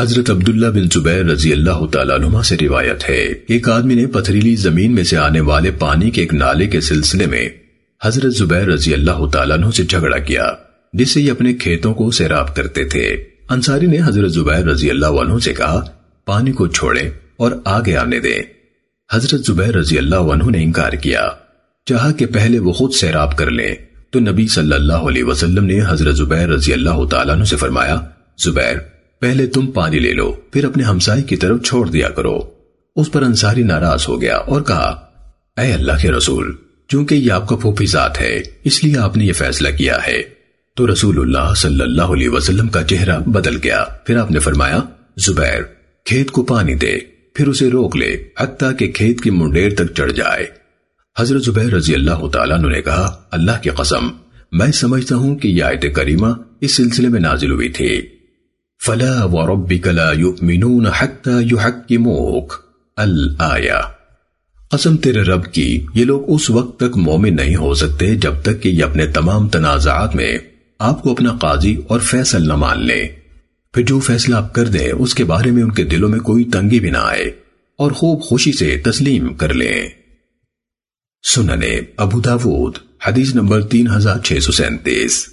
حضرت عبداللہ بن زبیر رضی اللہ تعالیٰ عنہ سے روایت ہے ایک آدمی نے پتھریلی زمین میں سے آنے والے پانی کے ایک نالے کے سلسلے میں حضرت زبیر رضی اللہ تعالیٰ عنہ سے جھگڑا کیا جس سے یہ اپنے کھیتوں کو سیراب کرتے تھے۔ انصاری نے حضرت زبیر رضی اللہ عنہ سے کہا، پانی کو چھوڑے اور آگے آنے دیں۔ حضرت زبیر رضی اللہ عنہ نے انکار کیا، چاہا کہ پہلے وہ خود سیراب کر لیں۔ تو نبی صلی اللہ علیہ وسلم نے حضرت زبیر رضی اللہ تعالیٰ عنہ سے فرمایا، زبیر پہلے تم پانی لے لو، پھر اپنے ہمسائے کی طرف چھوڑ دیا کرو۔ اس پر انصاری ناراض ہو گیا اور کہا، اے اللہ کے رسول، چونکہ یہ آپ کا پھوپھی ذات ہے، اس لیے آپ نے یہ فیصلہ کیا ہے۔ تو رسول اللہ صلی اللہ علیہ وسلم کا چہرہ بدل گیا۔ پھر آپ نے فرمایا، زبیر، کھیت کو پانی دے، پھر اسے روک لے، حتیٰ کہ کھیت کی منڈیر تک چڑھ جائے۔ حضرت زبیر رضی اللہ تعالیٰ نے کہا، اللہ کی قسم، میں سمجھتا ہوں کہ یہ آیت کریمہ اس سلسلے میں نازل ہوئی تھی۔ فلا وربك لا يؤمنون حتى يحكموك الآية قسم تیرے رب کی، یہ لوگ اس وقت تک مومن نہیں ہو سکتے جب تک کہ یہ اپنے تمام تنازعات میں آپ کو اپنا قاضی اور فیصل نہ مان لیں پھر جو فیصلہ آپ کر دیں، اس کے بارے میں ان کے دلوں میں کوئی تنگی بھی نہ آئے اور خوب خوشی سے تسلیم کر لیں۔ سننے، ابو داود، حدیث نمبر تین ہزار چھ سو سینتیس۔